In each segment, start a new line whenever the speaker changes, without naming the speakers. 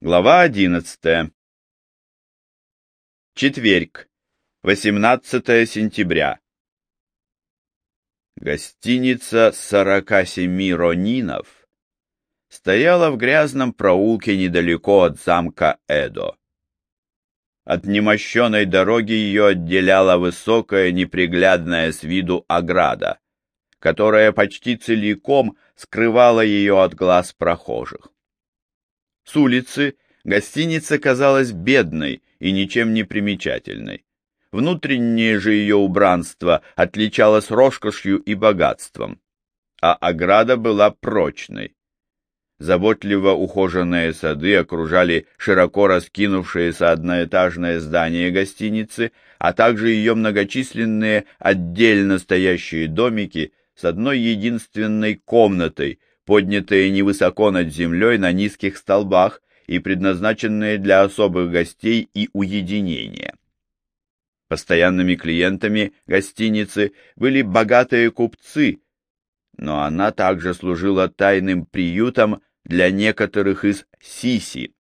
Глава одиннадцатая. Четверг, 18 сентября. Гостиница сорока семи ронинов стояла в грязном проулке недалеко от замка Эдо. От немощенной дороги ее отделяла высокая, неприглядная с виду ограда, которая почти целиком скрывала ее от глаз прохожих. С улицы гостиница казалась бедной и ничем не примечательной. Внутреннее же ее убранство отличалось роскошью и богатством, а ограда была прочной. Заботливо ухоженные сады окружали широко раскинувшееся одноэтажное здание гостиницы, а также ее многочисленные отдельно стоящие домики с одной единственной комнатой, поднятые невысоко над землей на низких столбах и предназначенные для особых гостей и уединения. Постоянными клиентами гостиницы были богатые купцы, но она также служила тайным приютом для некоторых из сиси.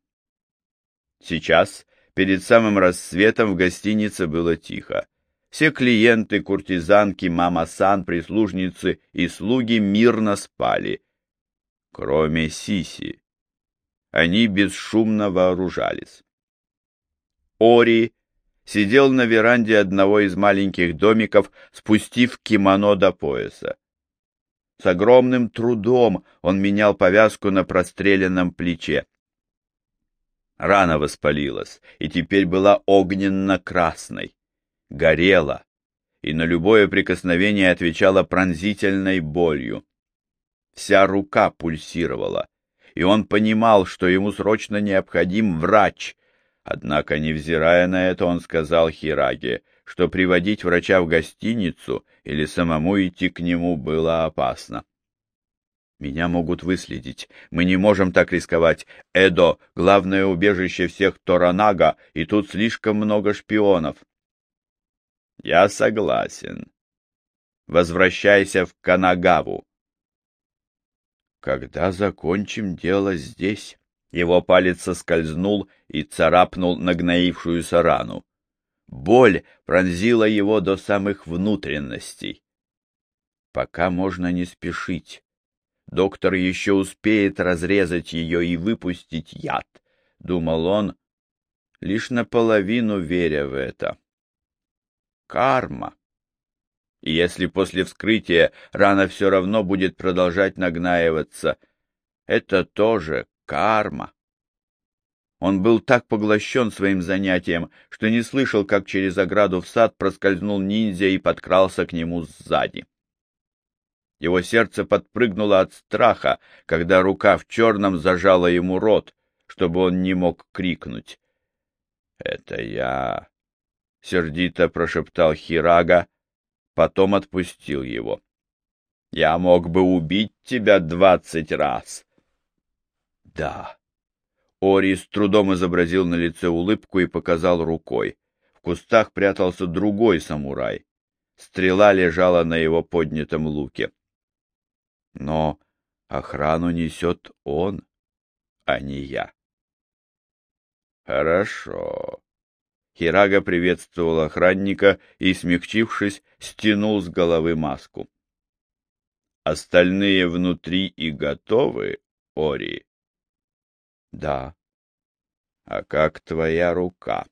Сейчас, перед самым рассветом, в гостинице было тихо. Все клиенты, куртизанки, мама-сан, прислужницы и слуги мирно спали, кроме Сиси. Они бесшумно вооружались. Ори сидел на веранде одного из маленьких домиков, спустив кимоно до пояса. С огромным трудом он менял повязку на простреленном плече. Рана воспалилась и теперь была огненно-красной, горела и на любое прикосновение отвечала пронзительной болью. Вся рука пульсировала, и он понимал, что ему срочно необходим врач. Однако, невзирая на это, он сказал Хираге, что приводить врача в гостиницу или самому идти к нему было опасно. Меня могут выследить. Мы не можем так рисковать. Эдо — главное убежище всех Торанага, и тут слишком много шпионов. Я согласен. Возвращайся в Канагаву. Когда закончим дело здесь? Его палец соскользнул и царапнул нагноившуюся рану. Боль пронзила его до самых внутренностей. Пока можно не спешить. Доктор еще успеет разрезать ее и выпустить яд, — думал он, лишь наполовину веря в это. Карма. И если после вскрытия рана все равно будет продолжать нагнаиваться, это тоже карма. Он был так поглощен своим занятием, что не слышал, как через ограду в сад проскользнул ниндзя и подкрался к нему сзади. Его сердце подпрыгнуло от страха, когда рука в черном зажала ему рот, чтобы он не мог крикнуть. — Это я! — сердито прошептал Хирага, потом отпустил его. — Я мог бы убить тебя двадцать раз. — Да. Ори с трудом изобразил на лице улыбку и показал рукой. В кустах прятался другой самурай. Стрела лежала на его поднятом луке. Но охрану несет он, а не я. Хорошо. Хирага приветствовал охранника и, смягчившись, стянул с головы маску. Остальные внутри и готовы, Ори? Да. А как твоя рука?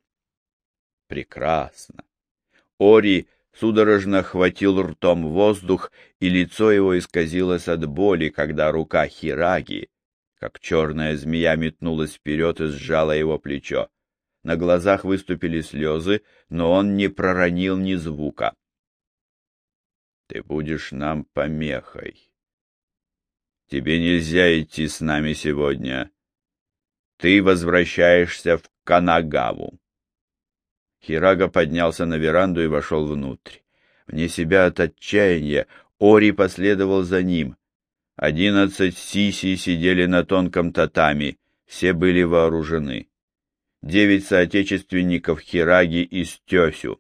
Прекрасно. Ори судорожно хватил ртом воздух, и лицо его исказилось от боли, когда рука Хираги, как черная змея, метнулась вперед и сжала его плечо. На глазах выступили слезы, но он не проронил ни звука. — Ты будешь нам помехой. Тебе нельзя идти с нами сегодня. Ты возвращаешься в Канагаву. Хирага поднялся на веранду и вошел внутрь. Вне себя от отчаяния Ори последовал за ним. Одиннадцать сиси сидели на тонком татами, все были вооружены девять соотечественников Хираги из Тесю,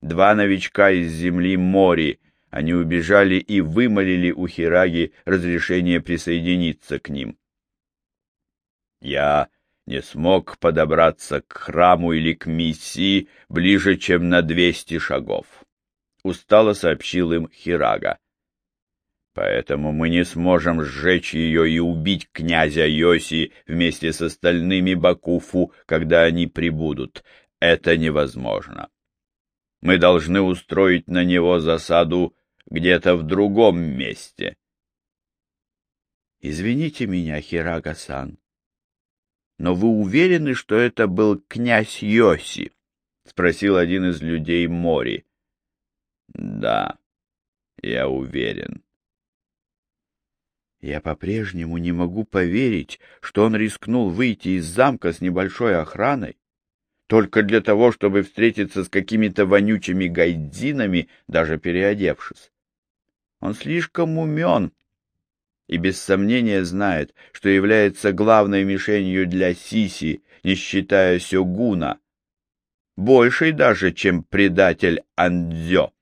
два новичка из земли Мори, они убежали и вымолили у Хираги разрешение присоединиться к ним. Я не смог подобраться к храму или к миссии ближе, чем на двести шагов. Устало сообщил им Хирага. Поэтому мы не сможем сжечь ее и убить князя Йоси вместе с остальными Бакуфу, когда они прибудут. Это невозможно. Мы должны устроить на него засаду где-то в другом месте. Извините меня, Хирага-сан, но вы уверены, что это был князь Йоси? — спросил один из людей Мори. — Да, я уверен. Я по-прежнему не могу поверить, что он рискнул выйти из замка с небольшой охраной, только для того, чтобы встретиться с какими-то вонючими гайдзинами, даже переодевшись. Он слишком умен и без сомнения знает, что является главной мишенью для Сиси, не считая Сёгуна, большей даже, чем предатель Андзё.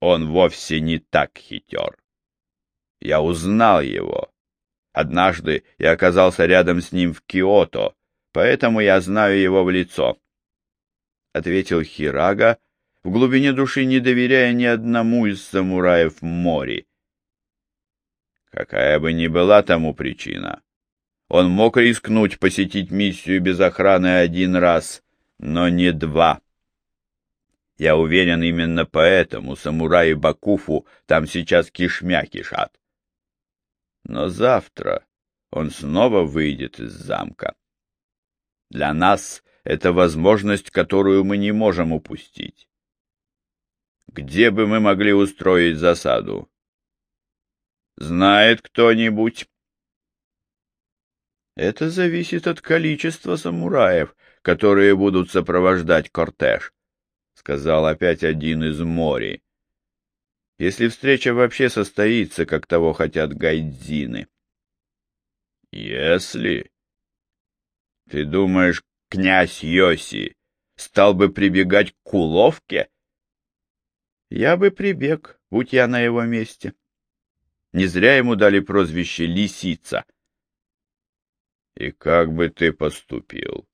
Он вовсе не так хитер. Я узнал его. Однажды я оказался рядом с ним в Киото, поэтому я знаю его в лицо. Ответил Хирага, в глубине души не доверяя ни одному из самураев Мори. Какая бы ни была тому причина, он мог рискнуть посетить миссию без охраны один раз, но не два. Я уверен, именно поэтому самураи Бакуфу там сейчас кишмя кишат. Но завтра он снова выйдет из замка. Для нас это возможность, которую мы не можем упустить. Где бы мы могли устроить засаду? Знает кто-нибудь? Это зависит от количества самураев, которые будут сопровождать кортеж, сказал опять один из мори. Если встреча вообще состоится, как того хотят гайдзины. Если... Ты думаешь, князь Йоси стал бы прибегать к уловке? Я бы прибег, будь я на его месте. Не зря ему дали прозвище «Лисица». И как бы ты поступил?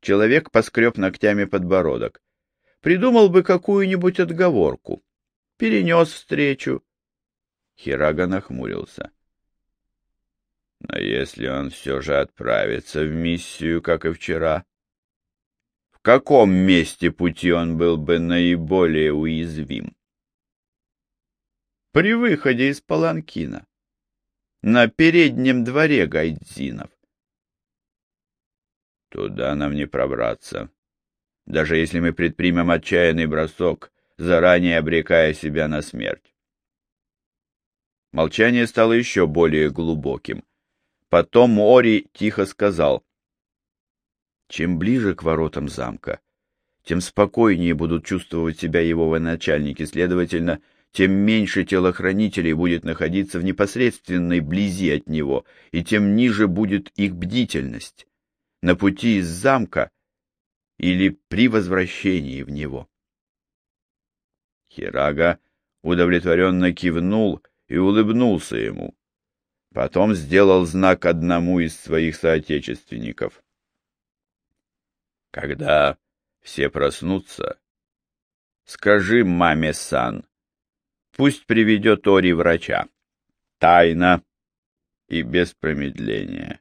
Человек поскреб ногтями подбородок. Придумал бы какую-нибудь отговорку. Перенес встречу. Хирага нахмурился. Но если он все же отправится в миссию, как и вчера, в каком месте пути он был бы наиболее уязвим? при выходе из Паланкина, на переднем дворе Гайдзинов. Туда нам не пробраться, даже если мы предпримем отчаянный бросок, заранее обрекая себя на смерть. Молчание стало еще более глубоким. Потом Ори тихо сказал, «Чем ближе к воротам замка, тем спокойнее будут чувствовать себя его военачальники, следовательно, тем меньше телохранителей будет находиться в непосредственной близи от него, и тем ниже будет их бдительность на пути из замка или при возвращении в него. Хирага удовлетворенно кивнул и улыбнулся ему. Потом сделал знак одному из своих соотечественников. Когда все проснутся, скажи маме Сан, Пусть приведет Ори врача. Тайно и без промедления.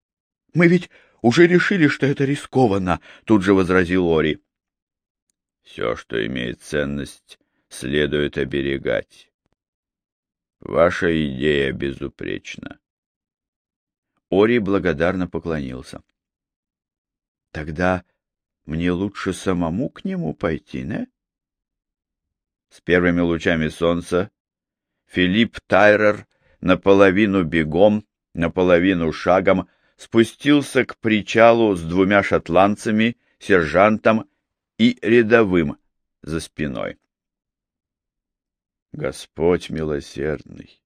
— Мы ведь уже решили, что это рискованно, — тут же возразил Ори. — Все, что имеет ценность, следует оберегать. Ваша идея безупречна. Ори благодарно поклонился. — Тогда мне лучше самому к нему пойти, не? С первыми лучами солнца Филипп Тайрер наполовину бегом, наполовину шагом спустился к причалу с двумя шотландцами, сержантом и рядовым за спиной. Господь милосердный!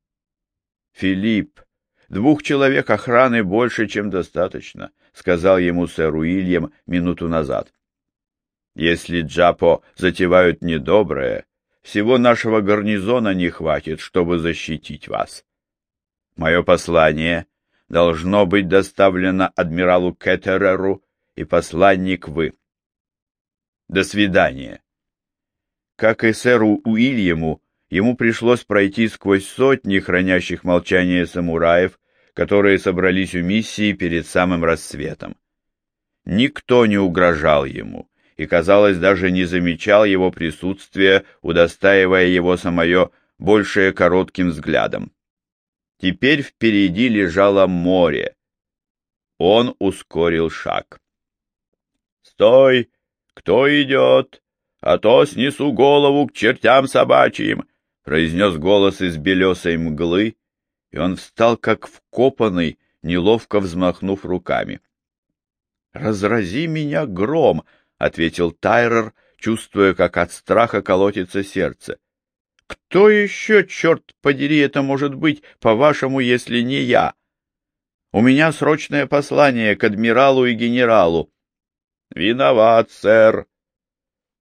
Филипп, двух человек охраны больше, чем достаточно, сказал ему сэр Уильям минуту назад. Если Джапо затевают недоброе, всего нашего гарнизона не хватит, чтобы защитить вас. Мое послание должно быть доставлено адмиралу Кеттереру и посланник вы. До свидания. Как и сэру Уильяму, ему пришлось пройти сквозь сотни хранящих молчание самураев, которые собрались у миссии перед самым рассветом. Никто не угрожал ему и, казалось, даже не замечал его присутствия, удостаивая его самое большее коротким взглядом. Теперь впереди лежало море. Он ускорил шаг. «Стой! Кто идет? А то снесу голову к чертям собачьим!» Произнес голос из белесой мглы, и он встал как вкопанный, неловко взмахнув руками. «Разрази меня гром!» — ответил Тайрер, чувствуя, как от страха колотится сердце. «Кто еще, черт подери, это может быть, по-вашему, если не я? У меня срочное послание к адмиралу и генералу». «Виноват, сэр!»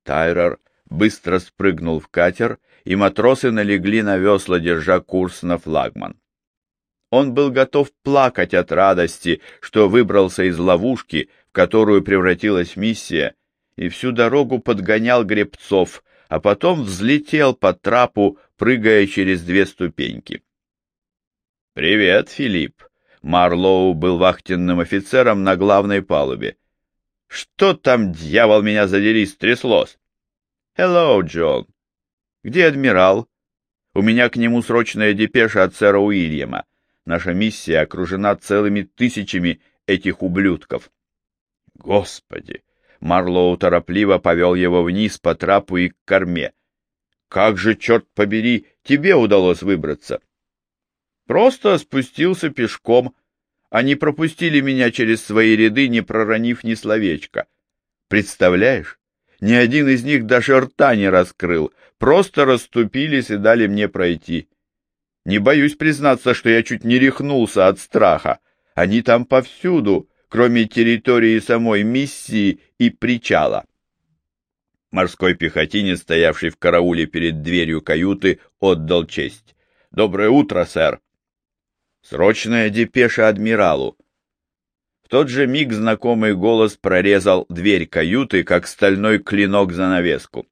Тайрер быстро спрыгнул в катер, и матросы налегли на весла, держа курс на флагман. Он был готов плакать от радости, что выбрался из ловушки, в которую превратилась миссия, и всю дорогу подгонял гребцов, а потом взлетел по трапу, прыгая через две ступеньки. «Привет, Филипп!» Марлоу был вахтенным офицером на главной палубе. «Что там, дьявол, меня задери, стряслось?» «Hello, Джон!» «Где адмирал?» «У меня к нему срочная депеша от сэра Уильяма. Наша миссия окружена целыми тысячами этих ублюдков. Господи! Марлоу торопливо повел его вниз по трапу и к корме. Как же, черт побери, тебе удалось выбраться? Просто спустился пешком. Они пропустили меня через свои ряды, не проронив ни словечка. Представляешь? Ни один из них даже рта не раскрыл, просто расступились и дали мне пройти. Не боюсь признаться, что я чуть не рехнулся от страха. Они там повсюду, кроме территории самой миссии и причала. Морской пехотинец, стоявший в карауле перед дверью каюты, отдал честь. «Доброе утро, сэр!» «Срочная депеша адмиралу!» Тот же миг знакомый голос прорезал дверь каюты, как стальной клинок занавеску.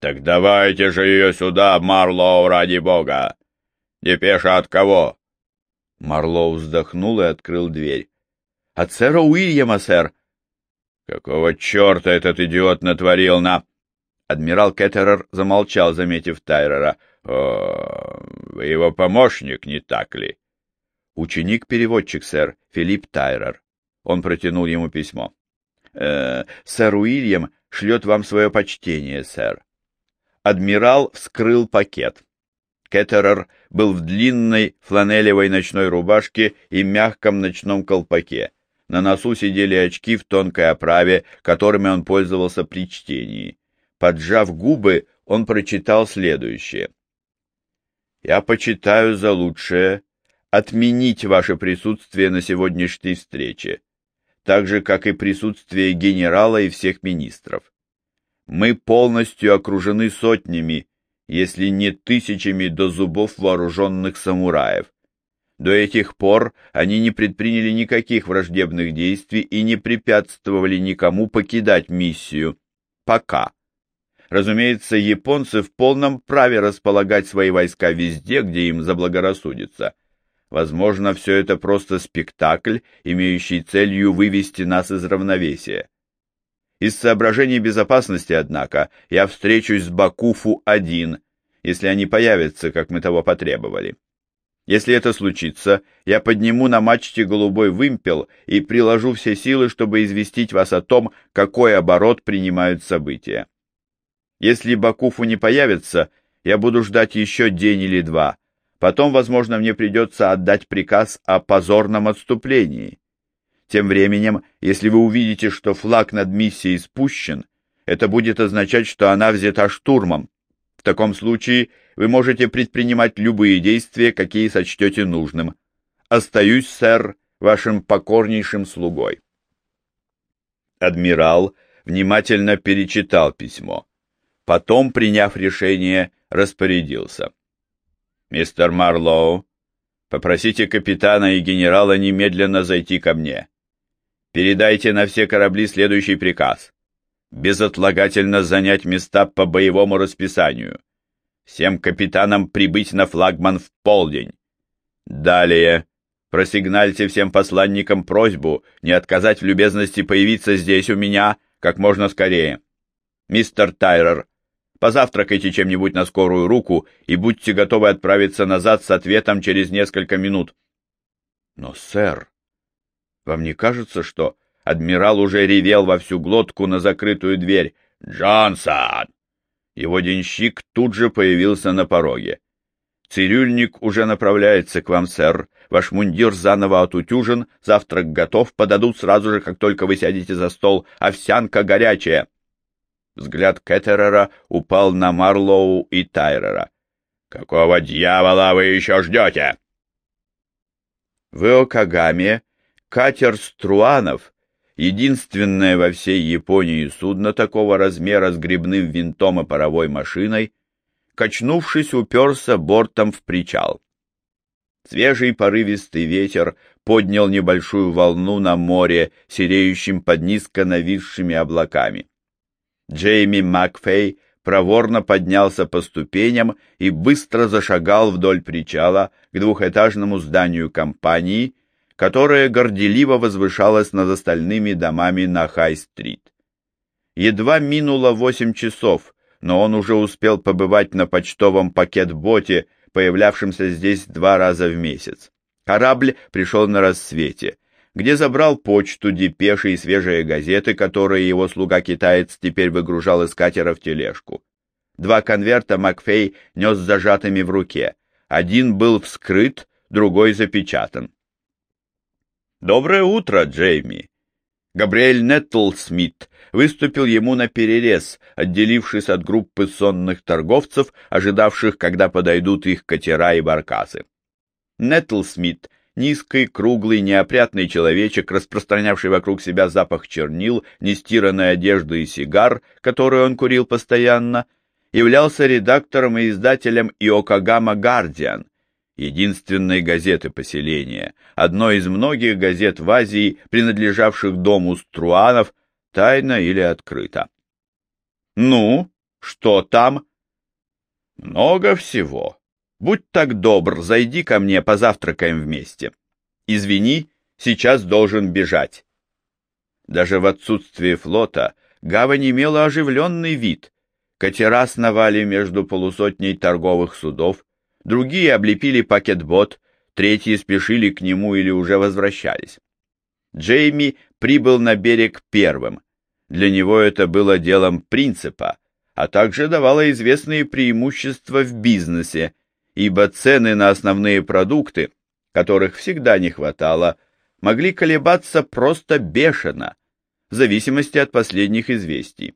«Так давайте же ее сюда, Марлоу, ради бога! Депеша от кого? Марлоу вздохнул и открыл дверь. От сэра Уильяма, сэр. Какого черта этот идиот натворил на... Адмирал Кеттерер замолчал, заметив Тайрера. «О, вы его помощник, не так ли?» «Ученик-переводчик, сэр, Филипп Тайрер». Он протянул ему письмо. «Э, «Сэр Уильям шлет вам свое почтение, сэр». Адмирал вскрыл пакет. Кеттерер был в длинной фланелевой ночной рубашке и мягком ночном колпаке. На носу сидели очки в тонкой оправе, которыми он пользовался при чтении. Поджав губы, он прочитал следующее. «Я почитаю за лучшее отменить ваше присутствие на сегодняшней встрече, так же, как и присутствие генерала и всех министров. Мы полностью окружены сотнями, если не тысячами до зубов вооруженных самураев. До этих пор они не предприняли никаких враждебных действий и не препятствовали никому покидать миссию. Пока. Разумеется, японцы в полном праве располагать свои войска везде, где им заблагорассудится. Возможно, все это просто спектакль, имеющий целью вывести нас из равновесия. Из соображений безопасности, однако, я встречусь с Бакуфу один, если они появятся, как мы того потребовали. Если это случится, я подниму на мачте голубой вымпел и приложу все силы, чтобы известить вас о том, какой оборот принимают события. Если Бакуфу не появится, я буду ждать еще день или два. Потом, возможно, мне придется отдать приказ о позорном отступлении. Тем временем, если вы увидите, что флаг над миссией спущен, это будет означать, что она взята штурмом. В таком случае вы можете предпринимать любые действия, какие сочтете нужным. Остаюсь, сэр, вашим покорнейшим слугой. Адмирал внимательно перечитал письмо. Потом, приняв решение, распорядился. «Мистер Марлоу, Попросите капитана и генерала немедленно зайти ко мне. Передайте на все корабли следующий приказ. Безотлагательно занять места по боевому расписанию. Всем капитанам прибыть на флагман в полдень. Далее. Просигнальте всем посланникам просьбу не отказать в любезности появиться здесь у меня как можно скорее. Мистер Тайрер, позавтракайте чем-нибудь на скорую руку и будьте готовы отправиться назад с ответом через несколько минут. Но, сэр, вам не кажется, что адмирал уже ревел во всю глотку на закрытую дверь? «Джонсон!» Его денщик тут же появился на пороге. «Цирюльник уже направляется к вам, сэр. Ваш мундир заново отутюжен, завтрак готов, подадут сразу же, как только вы сядете за стол. Овсянка горячая!» Взгляд Кеттерера упал на Марлоу и Тайрера. «Какого дьявола вы еще ждете?» В Иокагаме катер Струанов, единственное во всей Японии судно такого размера с грибным винтом и паровой машиной, качнувшись, уперся бортом в причал. Свежий порывистый ветер поднял небольшую волну на море, сереющим под низко нависшими облаками. Джейми Макфей проворно поднялся по ступеням и быстро зашагал вдоль причала к двухэтажному зданию компании, которое горделиво возвышалось над остальными домами на Хай-стрит. Едва минуло восемь часов, но он уже успел побывать на почтовом пакет-боте, появлявшемся здесь два раза в месяц. Корабль пришел на рассвете где забрал почту, депеши и свежие газеты, которые его слуга-китаец теперь выгружал из катера в тележку. Два конверта Макфей нес зажатыми в руке. Один был вскрыт, другой запечатан. «Доброе утро, Джейми!» Габриэль Неттлсмит выступил ему на перерез, отделившись от группы сонных торговцев, ожидавших, когда подойдут их катера и баркасы. Неттлсмит низкий, круглый, неопрятный человечек, распространявший вокруг себя запах чернил, нестиранной одежды и сигар, которую он курил постоянно, являлся редактором и издателем Иокагама Гардиан, единственной газеты поселения, одной из многих газет в Азии, принадлежавших дому Струанов, тайно или открыто. «Ну, что там?» «Много всего», Будь так добр, зайди ко мне, позавтракаем вместе. Извини, сейчас должен бежать. Даже в отсутствие флота гавань имела оживленный вид. Катера сновали между полусотней торговых судов, другие облепили пакетбот, третьи спешили к нему или уже возвращались. Джейми прибыл на берег первым. Для него это было делом принципа, а также давало известные преимущества в бизнесе, ибо цены на основные продукты, которых всегда не хватало, могли колебаться просто бешено, в зависимости от последних известий.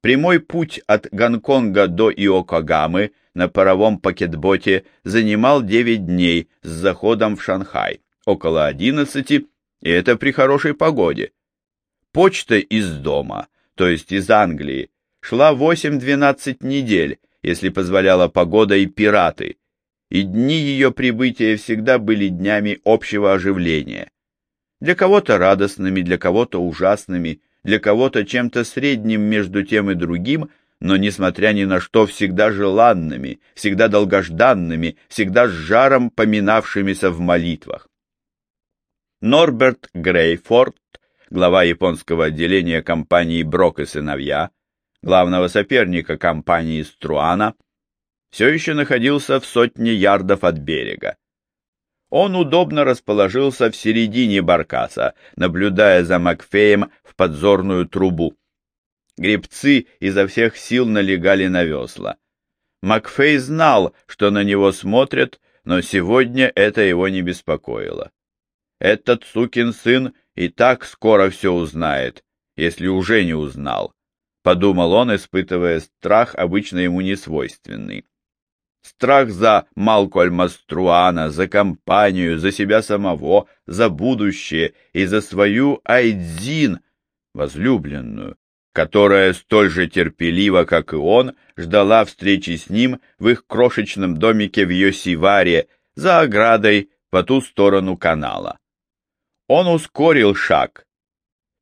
Прямой путь от Гонконга до Иокогамы на паровом пакетботе занимал 9 дней с заходом в Шанхай, около 11, и это при хорошей погоде. Почта из дома, то есть из Англии, шла 8-12 недель, если позволяла погода и пираты, и дни ее прибытия всегда были днями общего оживления. Для кого-то радостными, для кого-то ужасными, для кого-то чем-то средним между тем и другим, но, несмотря ни на что, всегда желанными, всегда долгожданными, всегда с жаром поминавшимися в молитвах. Норберт Грейфорд, глава японского отделения компании «Брок и сыновья», главного соперника компании Струана, все еще находился в сотне ярдов от берега. Он удобно расположился в середине баркаса, наблюдая за Макфеем в подзорную трубу. Гребцы изо всех сил налегали на весла. Макфей знал, что на него смотрят, но сегодня это его не беспокоило. Этот сукин сын и так скоро все узнает, если уже не узнал подумал он, испытывая страх, обычно ему не свойственный. Страх за Малкольма Струана, за компанию, за себя самого, за будущее и за свою Айдзин, возлюбленную, которая столь же терпеливо, как и он, ждала встречи с ним в их крошечном домике в Йосиваре, за оградой по ту сторону канала. Он ускорил шаг.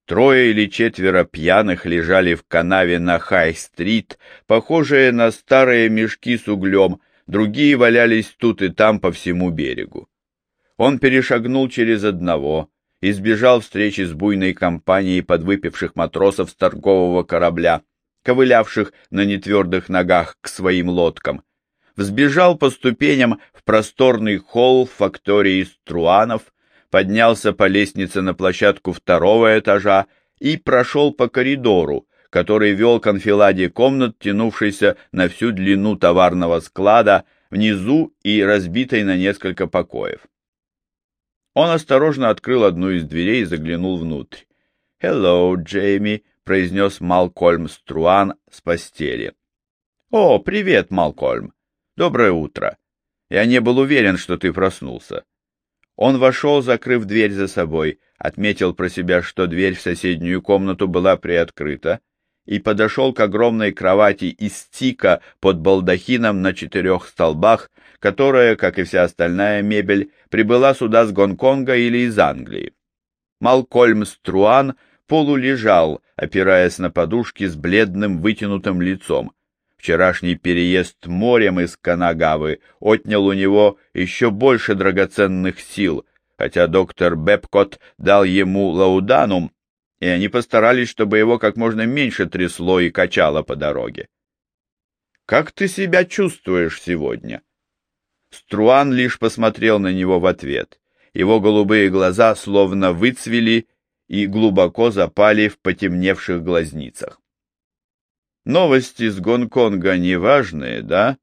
Трое или четверо пьяных лежали в канаве на Хай-стрит, похожие на старые мешки с углем, другие валялись тут и там по всему берегу. Он перешагнул через одного, избежал встречи с буйной компанией подвыпивших матросов с торгового корабля, ковылявших на нетвердых ногах к своим лодкам, взбежал по ступеням в просторный холл фактории Струанов, поднялся по лестнице на площадку второго этажа и прошел по коридору, который вел к анфиладе комнат, тянувшейся на всю длину товарного склада, внизу и разбитой на несколько покоев. Он осторожно открыл одну из дверей и заглянул внутрь. «Hello, Джейми», — произнес Малкольм Струан с постели. «О, привет, Малкольм. Доброе утро. Я не был уверен, что ты проснулся». Он вошел, закрыв дверь за собой, отметил про себя, что дверь в соседнюю комнату была приоткрыта, и подошел к огромной кровати из тика под балдахином на четырех столбах, которая, как и вся остальная мебель, прибыла сюда с Гонконга или из Англии. Малкольм Струан полулежал, опираясь на подушки с бледным вытянутым лицом. Вчерашний переезд морем из Канагавы отнял у него еще больше драгоценных сил, хотя доктор Бепкот дал ему лауданум, и они постарались, чтобы его как можно меньше трясло и качало по дороге. «Как ты себя чувствуешь сегодня?» Струан лишь посмотрел на него в ответ. Его голубые глаза словно выцвели и глубоко запали в потемневших глазницах. «Новости с Гонконга неважные, да?»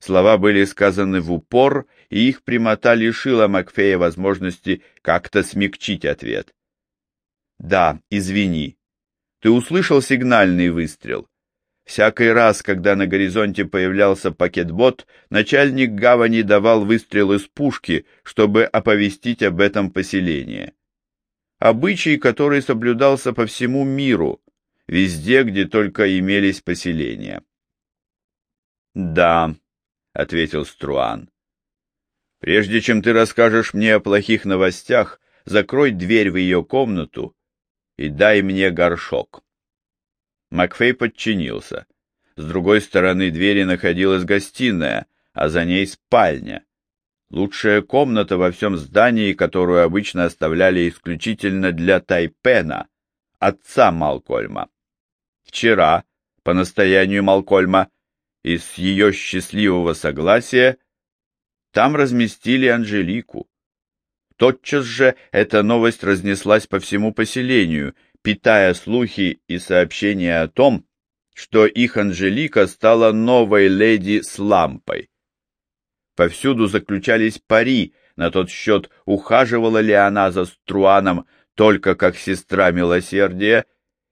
Слова были сказаны в упор, и их прямота лишила Макфея возможности как-то смягчить ответ. «Да, извини. Ты услышал сигнальный выстрел?» Всякий раз, когда на горизонте появлялся пакетбот, начальник гавани давал выстрел из пушки, чтобы оповестить об этом поселение. Обычай, который соблюдался по всему миру, везде, где только имелись поселения. «Да», — ответил Струан. «Прежде чем ты расскажешь мне о плохих новостях, закрой дверь в ее комнату и дай мне горшок». Макфей подчинился. С другой стороны двери находилась гостиная, а за ней спальня. Лучшая комната во всем здании, которую обычно оставляли исключительно для Тайпена, отца Малкольма. Вчера, по настоянию Малкольма, и с ее счастливого согласия, там разместили Анжелику. Тотчас же эта новость разнеслась по всему поселению, питая слухи и сообщения о том, что их Анжелика стала новой леди с лампой. Повсюду заключались пари на тот счет, ухаживала ли она за Струаном только как сестра милосердия,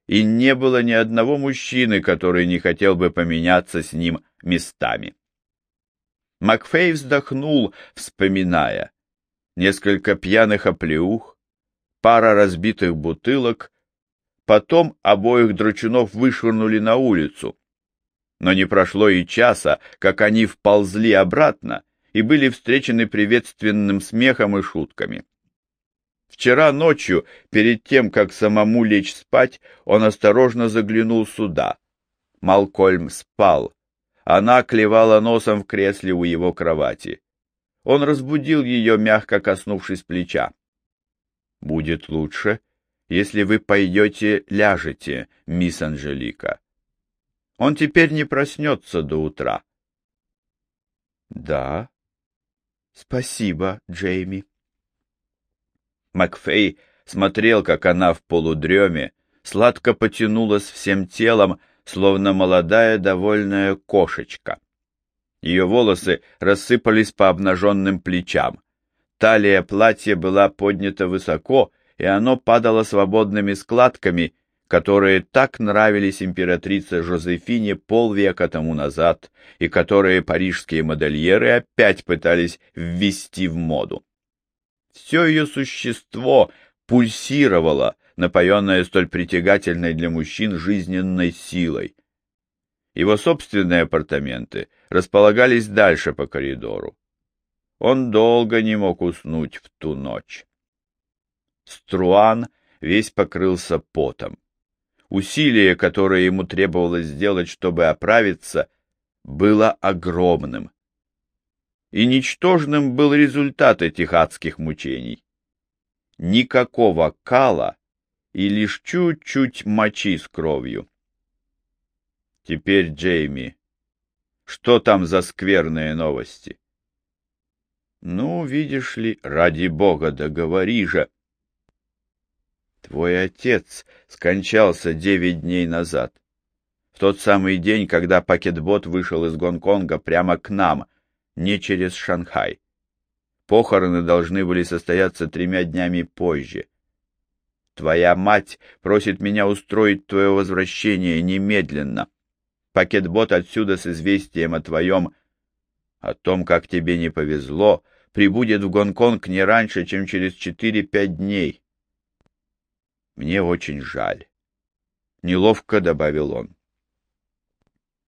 и не было ни одного мужчины, который не хотел бы поменяться с ним местами. Макфей вздохнул, вспоминая. Несколько пьяных оплеух, пара разбитых бутылок Потом обоих драчунов вышвырнули на улицу. Но не прошло и часа, как они вползли обратно и были встречены приветственным смехом и шутками. Вчера ночью, перед тем, как самому лечь спать, он осторожно заглянул сюда. Малкольм спал. Она клевала носом в кресле у его кровати. Он разбудил ее, мягко коснувшись плеча. «Будет лучше, если вы пойдете, ляжете, мисс Анжелика. Он теперь не проснется до утра. Да. Спасибо, Джейми. Макфей смотрел, как она в полудреме сладко потянулась всем телом, словно молодая довольная кошечка. Ее волосы рассыпались по обнаженным плечам. Талия платья была поднята высоко, и оно падало свободными складками, которые так нравились императрице Жозефине полвека тому назад и которые парижские модельеры опять пытались ввести в моду. Все ее существо пульсировало, напоенное столь притягательной для мужчин жизненной силой. Его собственные апартаменты располагались дальше по коридору. Он долго не мог уснуть в ту ночь. Струан весь покрылся потом. Усилие, которое ему требовалось сделать, чтобы оправиться, было огромным. И ничтожным был результат этих адских мучений. Никакого кала и лишь чуть-чуть мочи с кровью. Теперь, Джейми, что там за скверные новости? Ну, видишь ли, ради бога, договори же. Твой отец скончался девять дней назад. В тот самый день, когда пакетбот вышел из Гонконга прямо к нам, не через Шанхай. Похороны должны были состояться тремя днями позже. Твоя мать просит меня устроить твое возвращение немедленно. Пакетбот отсюда с известием о твоем... о том, как тебе не повезло, прибудет в Гонконг не раньше, чем через четыре-пять дней. Мне очень жаль. Неловко добавил он.